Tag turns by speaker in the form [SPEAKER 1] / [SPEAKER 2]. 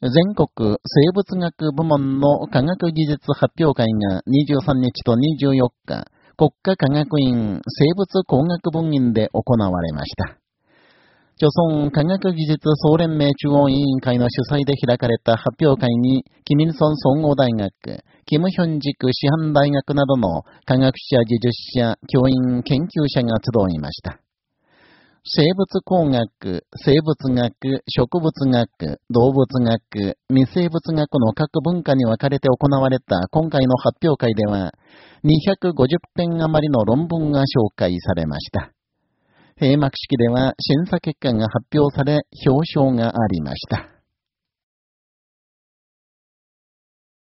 [SPEAKER 1] 全国生物学部門の科学技術発表会が23日と24日、国家科学院生物工学分院で行われました。朝鮮科学技術総連盟中央委員会の主催で開かれた発表会に、キミルソン総合大学、キムヒョン塾師範大学などの科学者、技術者、教員、研究者が集いました。生物工学、生物学、植物学、動物学、未生物学の各文化に分かれて行われた今回の発表会では、250点余りの論文が紹介されました。閉幕式では審査結果が発表され、表彰がありました。